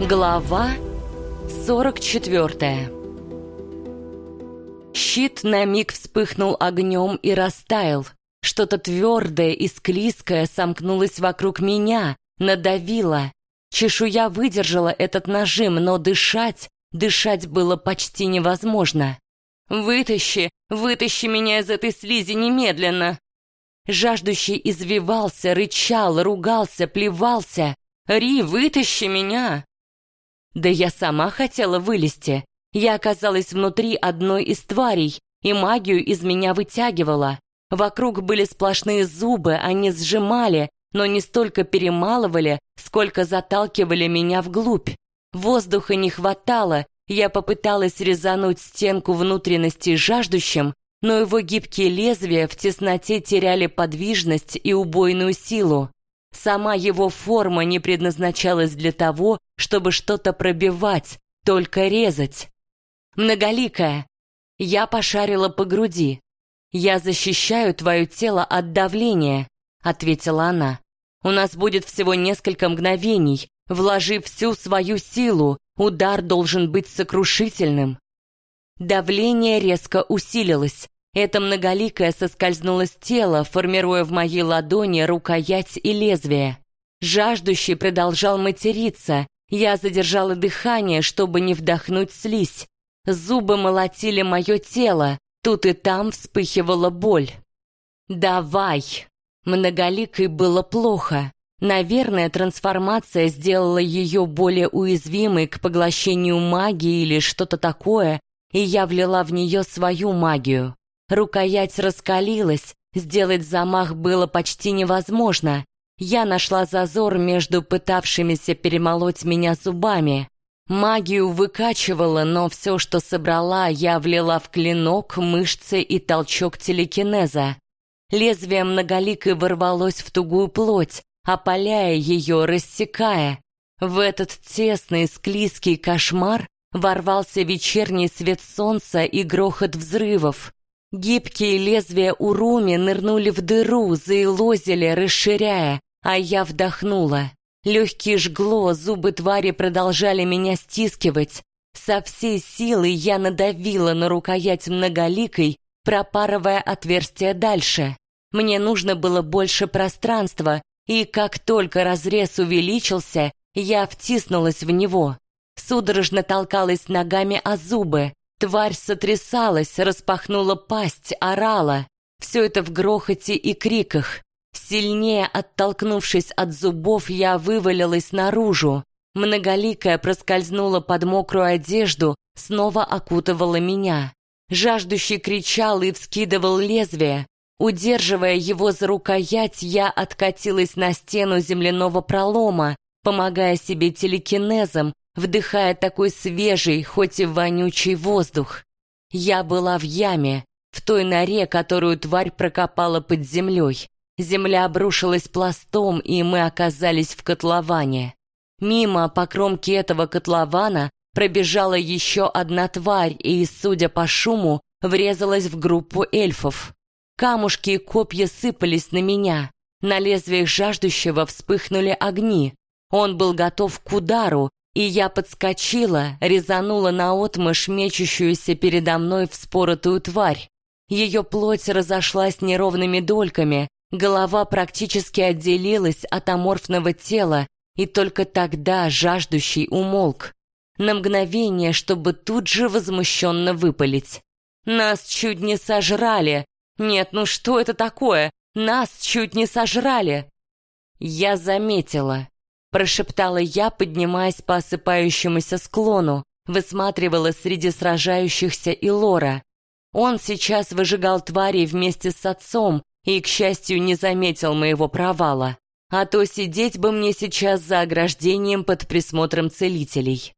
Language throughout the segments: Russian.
Глава 44 Щит на миг вспыхнул огнем и растаял. Что-то твердое и склизкое сомкнулось вокруг меня, надавило. Чешуя выдержала этот нажим, но дышать, дышать было почти невозможно. «Вытащи, вытащи меня из этой слизи немедленно!» Жаждущий извивался, рычал, ругался, плевался. «Ри, вытащи меня!» Да я сама хотела вылезти. Я оказалась внутри одной из тварей, и магию из меня вытягивала. Вокруг были сплошные зубы, они сжимали, но не столько перемалывали, сколько заталкивали меня вглубь. Воздуха не хватало, я попыталась резануть стенку внутренности жаждущим, но его гибкие лезвия в тесноте теряли подвижность и убойную силу. Сама его форма не предназначалась для того, чтобы что-то пробивать, только резать. Многоликая. Я пошарила по груди. «Я защищаю твое тело от давления», — ответила она. «У нас будет всего несколько мгновений. Вложи всю свою силу, удар должен быть сокрушительным». Давление резко усилилось. Это многоликое соскользнуло с тела, формируя в моей ладони рукоять и лезвие. Жаждущий продолжал материться. Я задержала дыхание, чтобы не вдохнуть слизь. Зубы молотили мое тело. Тут и там вспыхивала боль. «Давай!» Многоликой было плохо. Наверное, трансформация сделала ее более уязвимой к поглощению магии или что-то такое, и я влила в нее свою магию. Рукоять раскалилась, сделать замах было почти невозможно. Я нашла зазор между пытавшимися перемолоть меня зубами. Магию выкачивала, но все, что собрала, я влила в клинок, мышцы и толчок телекинеза. Лезвие многоликой ворвалось в тугую плоть, опаляя ее, рассекая. В этот тесный, склизкий кошмар ворвался вечерний свет солнца и грохот взрывов. Гибкие лезвия уруми нырнули в дыру, заилозили, расширяя, а я вдохнула. Легкие жгло, зубы твари продолжали меня стискивать. Со всей силы я надавила на рукоять многоликой, пропарывая отверстие дальше. Мне нужно было больше пространства, и как только разрез увеличился, я втиснулась в него. Судорожно толкалась ногами о зубы, Тварь сотрясалась, распахнула пасть, орала. Все это в грохоте и криках. Сильнее оттолкнувшись от зубов, я вывалилась наружу. Многоликая проскользнула под мокрую одежду, снова окутывала меня. Жаждущий кричал и вскидывал лезвие. Удерживая его за рукоять, я откатилась на стену земляного пролома, помогая себе телекинезом, вдыхая такой свежий, хоть и вонючий воздух. Я была в яме, в той норе, которую тварь прокопала под землей. Земля обрушилась пластом, и мы оказались в котловане. Мимо по кромке этого котлована пробежала еще одна тварь и, судя по шуму, врезалась в группу эльфов. Камушки и копья сыпались на меня. На лезвиях жаждущего вспыхнули огни. Он был готов к удару, и я подскочила, резанула наотмашь мечущуюся передо мной вспоротую тварь. Ее плоть разошлась неровными дольками, голова практически отделилась от аморфного тела, и только тогда жаждущий умолк. На мгновение, чтобы тут же возмущенно выпалить. «Нас чуть не сожрали! Нет, ну что это такое? Нас чуть не сожрали!» Я заметила. Прошептала я, поднимаясь по осыпающемуся склону, высматривала среди сражающихся и Лора. Он сейчас выжигал тварей вместе с отцом и, к счастью, не заметил моего провала. А то сидеть бы мне сейчас за ограждением под присмотром целителей.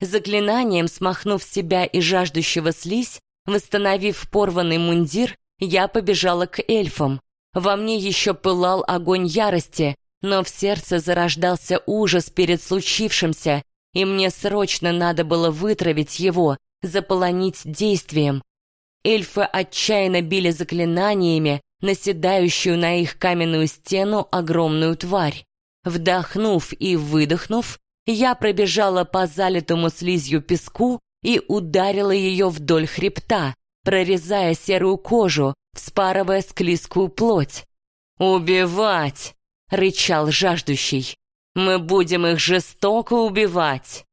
Заклинанием, смахнув себя и жаждущего слизь, восстановив порванный мундир, я побежала к эльфам. Во мне еще пылал огонь ярости, но в сердце зарождался ужас перед случившимся, и мне срочно надо было вытравить его, заполонить действием. Эльфы отчаянно били заклинаниями, наседающую на их каменную стену огромную тварь. Вдохнув и выдохнув, Я пробежала по залитому слизью песку и ударила ее вдоль хребта, прорезая серую кожу, вспарывая склизкую плоть. «Убивать!» — рычал жаждущий. «Мы будем их жестоко убивать!»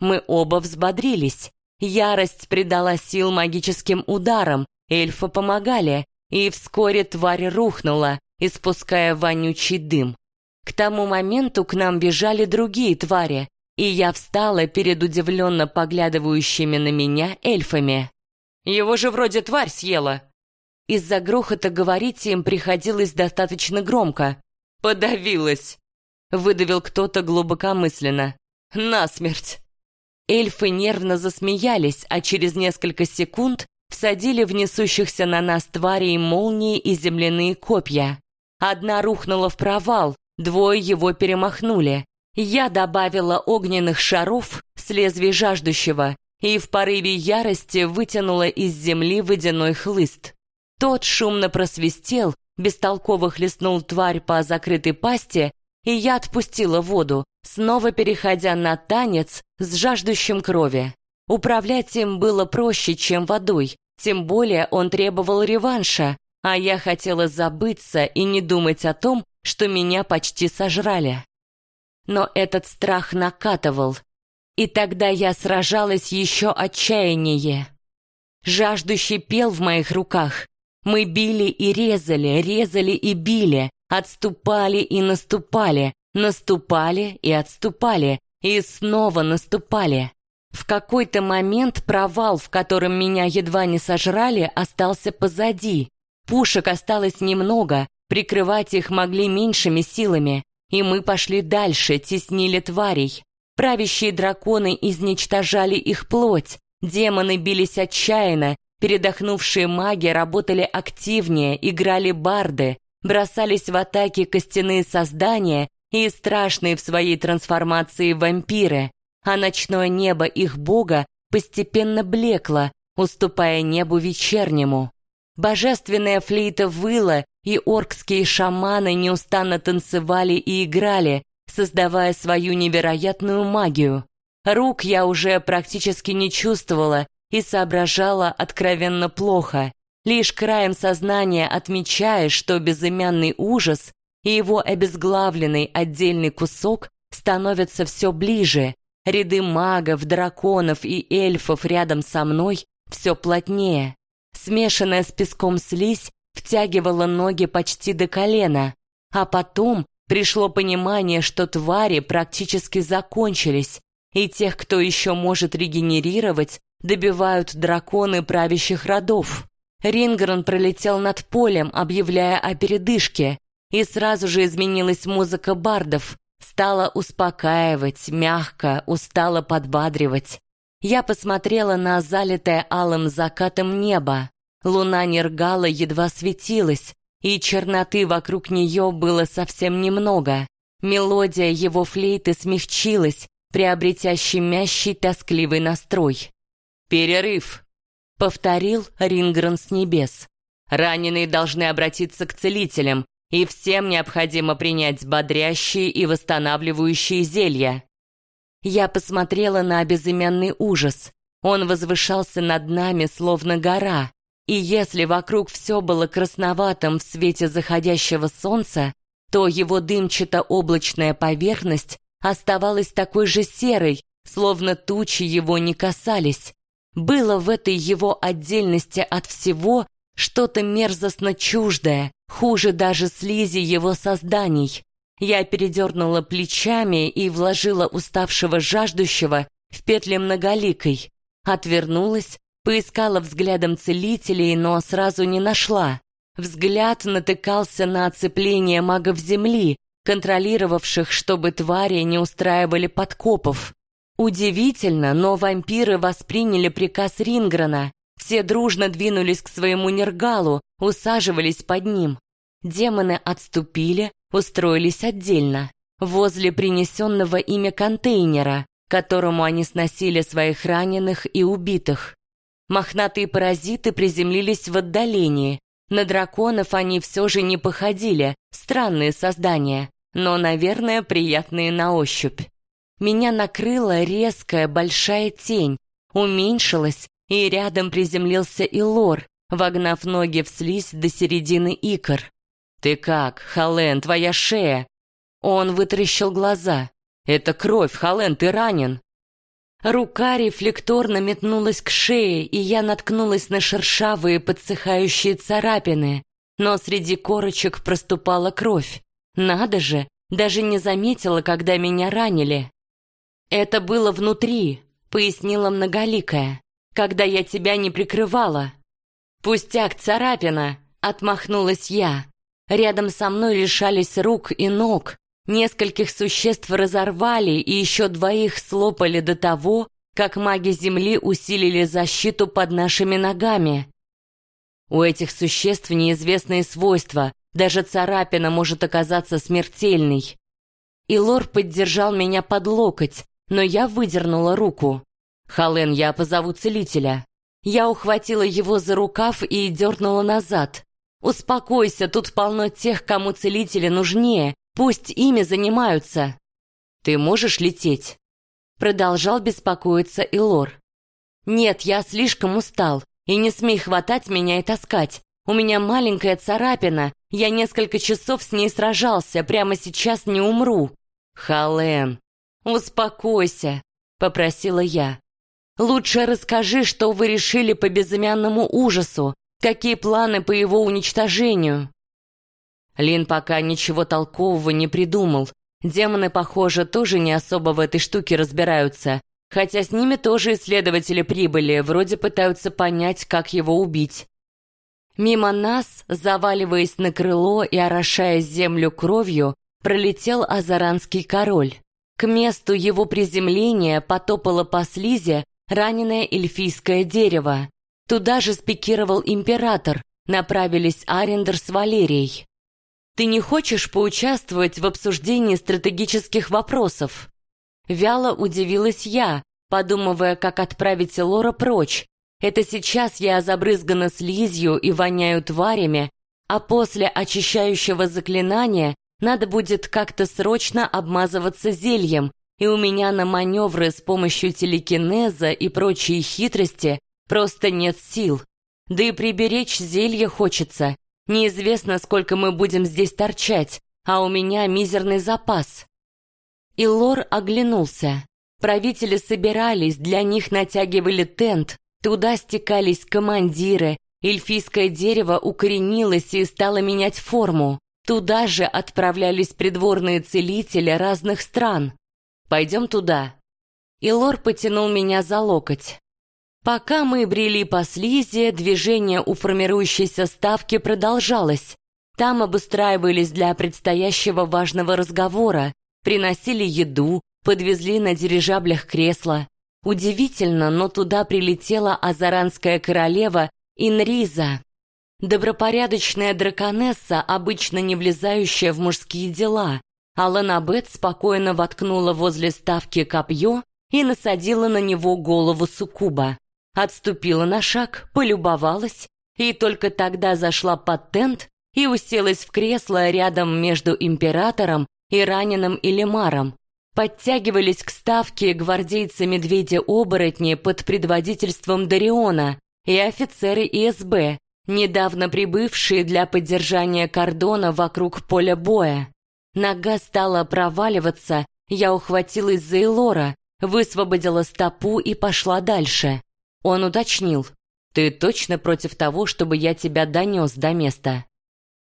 Мы оба взбодрились. Ярость придала сил магическим ударам, эльфы помогали, и вскоре тварь рухнула, испуская вонючий дым. К тому моменту к нам бежали другие твари, и я встала перед удивленно поглядывающими на меня эльфами. «Его же вроде тварь съела!» Из-за грохота говорить им приходилось достаточно громко. «Подавилась!» — выдавил кто-то глубокомысленно. «Насмерть!» Эльфы нервно засмеялись, а через несколько секунд всадили в несущихся на нас тварей молнии и земляные копья. Одна рухнула в провал, двое его перемахнули. Я добавила огненных шаров с лезвий жаждущего и в порыве ярости вытянула из земли водяной хлыст. Тот шумно просвистел, бестолково хлестнул тварь по закрытой пасти, и я отпустила воду, снова переходя на танец с жаждущим крови. Управлять им было проще, чем водой, тем более он требовал реванша, а я хотела забыться и не думать о том, что меня почти сожрали. Но этот страх накатывал, и тогда я сражалась еще отчаяннее. Жаждущий пел в моих руках. Мы били и резали, резали и били, отступали и наступали, наступали и отступали, и снова наступали. В какой-то момент провал, в котором меня едва не сожрали, остался позади. Пушек осталось немного, прикрывать их могли меньшими силами, и мы пошли дальше, теснили тварей. Правящие драконы изничтожали их плоть, демоны бились отчаянно, передохнувшие маги работали активнее, играли барды, бросались в атаки костяные создания и страшные в своей трансформации вампиры, а ночное небо их бога постепенно блекло, уступая небу вечернему. Божественная флейта выла, и оркские шаманы неустанно танцевали и играли, создавая свою невероятную магию. Рук я уже практически не чувствовала и соображала откровенно плохо, лишь краем сознания отмечая, что безымянный ужас и его обезглавленный отдельный кусок становятся все ближе, ряды магов, драконов и эльфов рядом со мной все плотнее. Смешанная с песком слизь втягивала ноги почти до колена, а потом пришло понимание, что твари практически закончились, и тех, кто еще может регенерировать, добивают драконы правящих родов. Рингрон пролетел над полем, объявляя о передышке, и сразу же изменилась музыка бардов, стала успокаивать, мягко, устало подбадривать. Я посмотрела на залитое алым закатом небо. Луна Нергала едва светилась, и черноты вокруг нее было совсем немного. Мелодия его флейты смягчилась, приобретя щемящий тоскливый настрой. «Перерыв», — повторил Рингрен с небес. «Раненые должны обратиться к целителям, и всем необходимо принять бодрящие и восстанавливающие зелья». Я посмотрела на безымянный ужас. Он возвышался над нами, словно гора, и если вокруг все было красноватым в свете заходящего солнца, то его дымчато-облачная поверхность оставалась такой же серой, словно тучи его не касались. Было в этой его отдельности от всего что-то мерзостно чуждое, хуже даже слизи его созданий. Я передернула плечами и вложила уставшего жаждущего в петли многоликой. Отвернулась, поискала взглядом целителей, но сразу не нашла. Взгляд натыкался на оцепление магов земли, контролировавших, чтобы твари не устраивали подкопов. Удивительно, но вампиры восприняли приказ Ринграна. Все дружно двинулись к своему нергалу, усаживались под ним. Демоны отступили, устроились отдельно, возле принесенного ими контейнера, которому они сносили своих раненых и убитых. Мохнатые паразиты приземлились в отдалении. На драконов они все же не походили, странные создания, но, наверное, приятные на ощупь. Меня накрыла резкая большая тень, уменьшилась, и рядом приземлился Илор, вогнав ноги в слизь до середины икр. «Ты как, Хален, твоя шея?» Он вытрящил глаза. «Это кровь, Хален, ты ранен!» Рука рефлекторно метнулась к шее, и я наткнулась на шершавые подсыхающие царапины, но среди корочек проступала кровь. Надо же, даже не заметила, когда меня ранили. «Это было внутри», — пояснила многоликая, «когда я тебя не прикрывала». «Пустяк, царапина», — отмахнулась я. Рядом со мной лишались рук и ног, Нескольких существ разорвали и еще двоих слопали до того, как маги Земли усилили защиту под нашими ногами. У этих существ неизвестные свойства, даже царапина может оказаться смертельной. И Лор поддержал меня под локоть, но я выдернула руку. «Хален, я позову целителя». Я ухватила его за рукав и дернула назад. «Успокойся, тут полно тех, кому целители нужнее, Пусть ими занимаются. Ты можешь лететь?» Продолжал беспокоиться Илор. «Нет, я слишком устал, и не смей хватать меня и таскать. У меня маленькая царапина, я несколько часов с ней сражался, прямо сейчас не умру». «Хален, успокойся», — попросила я. «Лучше расскажи, что вы решили по безымянному ужасу, какие планы по его уничтожению». Лин пока ничего толкового не придумал. Демоны, похоже, тоже не особо в этой штуке разбираются. Хотя с ними тоже исследователи прибыли, вроде пытаются понять, как его убить. Мимо нас, заваливаясь на крыло и орошая землю кровью, пролетел азаранский король. К месту его приземления потопало по слизи раненое эльфийское дерево. Туда же спикировал император, направились Арендер с Валерией. Ты не хочешь поучаствовать в обсуждении стратегических вопросов?» Вяло удивилась я, подумывая, как отправить Лора прочь. Это сейчас я забрызгана слизью и воняю тварями, а после очищающего заклинания надо будет как-то срочно обмазываться зельем, и у меня на маневры с помощью телекинеза и прочие хитрости просто нет сил. Да и приберечь зелье хочется, Неизвестно, сколько мы будем здесь торчать, а у меня мизерный запас. И Лор оглянулся. Правители собирались, для них натягивали тент, туда стекались командиры, эльфийское дерево укоренилось и стало менять форму. Туда же отправлялись придворные целители разных стран. «Пойдем туда». И Лор потянул меня за локоть. Пока мы брели по слизи, движение у формирующейся ставки продолжалось. Там обустраивались для предстоящего важного разговора, приносили еду, подвезли на дирижаблях кресла. Удивительно, но туда прилетела азаранская королева Инриза. Добропорядочная драконесса, обычно не влезающая в мужские дела. Аланабет спокойно воткнула возле ставки копье и насадила на него голову суккуба отступила на шаг, полюбовалась и только тогда зашла под тент и уселась в кресло рядом между императором и раненым Илимаром. Подтягивались к ставке гвардейцы-медведи-оборотни под предводительством Дариона и офицеры ИСБ, недавно прибывшие для поддержания кордона вокруг поля боя. Нога стала проваливаться, я ухватилась за Элора, высвободила стопу и пошла дальше. Он уточнил, «Ты точно против того, чтобы я тебя донес до места?»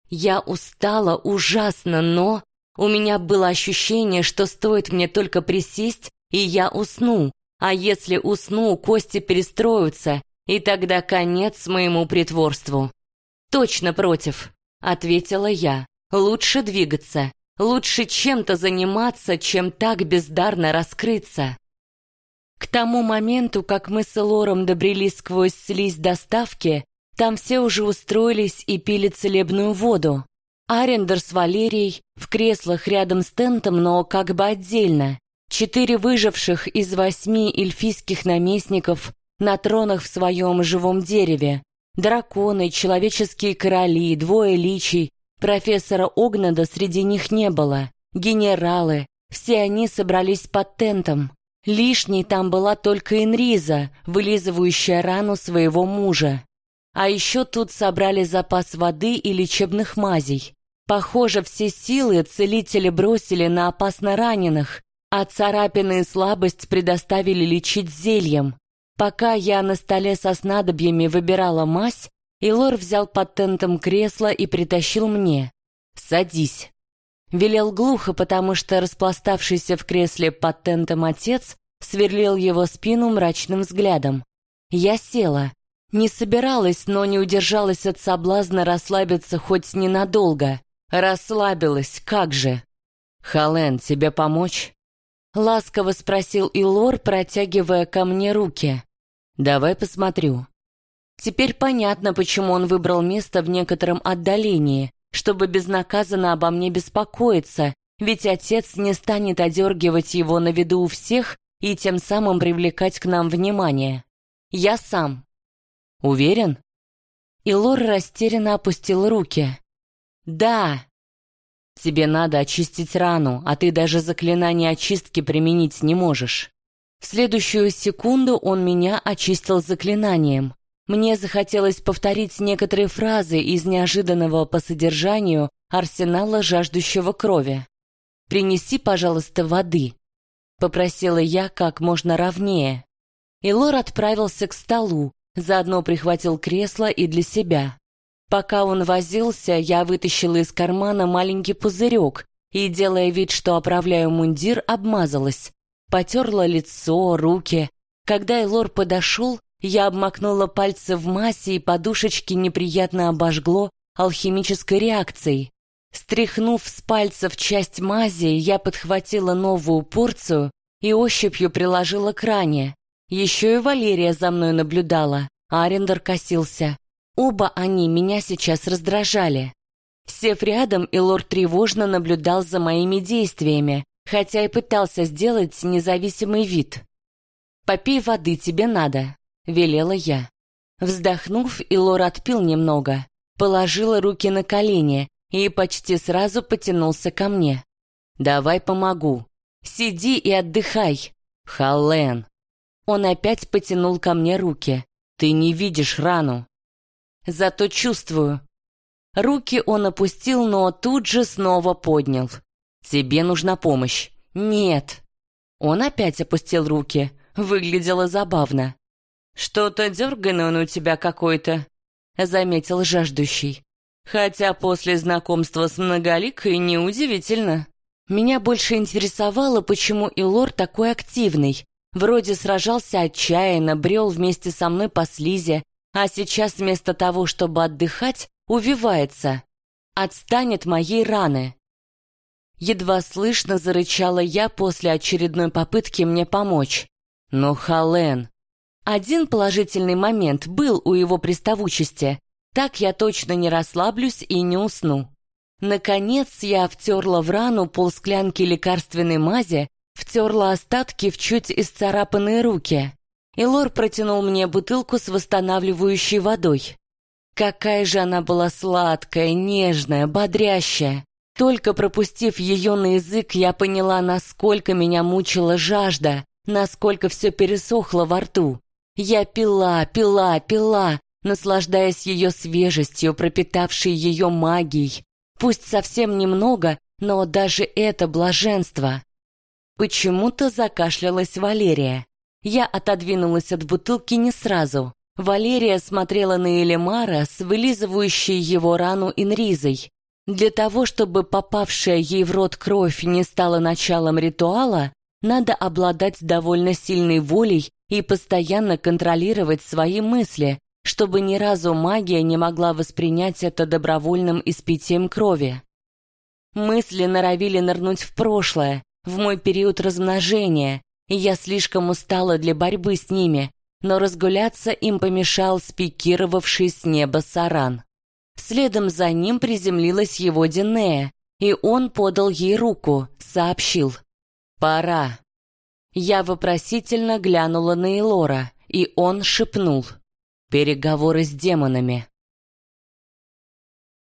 Я устала ужасно, но... У меня было ощущение, что стоит мне только присесть, и я усну. А если усну, кости перестроятся, и тогда конец моему притворству. «Точно против», — ответила я. «Лучше двигаться, лучше чем-то заниматься, чем так бездарно раскрыться». К тому моменту, как мы с Лором добрелись сквозь слизь доставки, там все уже устроились и пили целебную воду. Арендер с Валерией в креслах рядом с тентом, но как бы отдельно. Четыре выживших из восьми эльфийских наместников на тронах в своем живом дереве. Драконы, человеческие короли, двое личий. Профессора Огнада среди них не было. Генералы, Все они собрались под тентом. Лишней там была только Энриза, вылизывающая рану своего мужа. А еще тут собрали запас воды и лечебных мазей. Похоже, все силы целители бросили на опасно раненых, а царапины и слабость предоставили лечить зельем. Пока я на столе со снадобьями выбирала мазь, Илор взял под тентом кресло и притащил мне. «Садись». Велел глухо, потому что распластавшийся в кресле под тентом отец сверлил его спину мрачным взглядом. Я села. Не собиралась, но не удержалась от соблазна расслабиться хоть ненадолго. Расслабилась, как же. «Хален, тебе помочь?» Ласково спросил Илор, протягивая ко мне руки. «Давай посмотрю». Теперь понятно, почему он выбрал место в некотором отдалении чтобы безнаказанно обо мне беспокоиться, ведь отец не станет одергивать его на виду у всех и тем самым привлекать к нам внимание. Я сам. Уверен? И Лор растерянно опустил руки. Да. Тебе надо очистить рану, а ты даже заклинание очистки применить не можешь. В следующую секунду он меня очистил заклинанием. Мне захотелось повторить некоторые фразы из неожиданного по содержанию арсенала жаждущего крови. «Принеси, пожалуйста, воды», — попросила я как можно ровнее. И Лор отправился к столу, заодно прихватил кресло и для себя. Пока он возился, я вытащила из кармана маленький пузырек и, делая вид, что оправляю мундир, обмазалась. Потерла лицо, руки. Когда Элор подошел, я обмакнула пальцы в массе, и подушечки неприятно обожгло алхимической реакцией. Стряхнув с пальцев часть мази, я подхватила новую порцию и ощупью приложила к ране. Еще и Валерия за мной наблюдала, а Арендер косился. Оба они меня сейчас раздражали. Сев рядом, и лорд тревожно наблюдал за моими действиями, хотя и пытался сделать независимый вид. «Попей воды, тебе надо», — велела я. Вздохнув, Илор отпил немного, положила руки на колени и почти сразу потянулся ко мне. «Давай помогу. Сиди и отдыхай. Халлен». Он опять потянул ко мне руки. «Ты не видишь рану». «Зато чувствую». Руки он опустил, но тут же снова поднял. «Тебе нужна помощь». «Нет». Он опять опустил руки. Выглядело забавно. «Что-то дерганый он у тебя какой-то», — заметил жаждущий. «Хотя после знакомства с многоликой неудивительно. Меня больше интересовало, почему Илор такой активный. Вроде сражался отчаянно, брел вместе со мной по слизи, а сейчас вместо того, чтобы отдыхать, увивается. Отстанет моей раны». Едва слышно зарычала я после очередной попытки мне помочь. «Но, Хален, один положительный момент был у его приставучести. Так я точно не расслаблюсь и не усну. Наконец я втерла в рану полсклянки лекарственной мази, втерла остатки в чуть исцарапанные руки. И Лор протянул мне бутылку с восстанавливающей водой. Какая же она была сладкая, нежная, бодрящая. Только пропустив ее на язык, я поняла, насколько меня мучила жажда, насколько все пересохло во рту. Я пила, пила, пила, наслаждаясь ее свежестью, пропитавшей ее магией. Пусть совсем немного, но даже это блаженство. Почему-то закашлялась Валерия. Я отодвинулась от бутылки не сразу. Валерия смотрела на Элемара с вылизывающей его рану инризой. Для того, чтобы попавшая ей в рот кровь не стала началом ритуала, надо обладать довольно сильной волей и постоянно контролировать свои мысли, чтобы ни разу магия не могла воспринять это добровольным испитием крови. Мысли норовили нырнуть в прошлое, в мой период размножения, и я слишком устала для борьбы с ними, но разгуляться им помешал спикировавший с неба саран. Следом за ним приземлилась его Динея, и он подал ей руку, сообщил. «Пора». Я вопросительно глянула на Элора, и он шепнул. «Переговоры с демонами».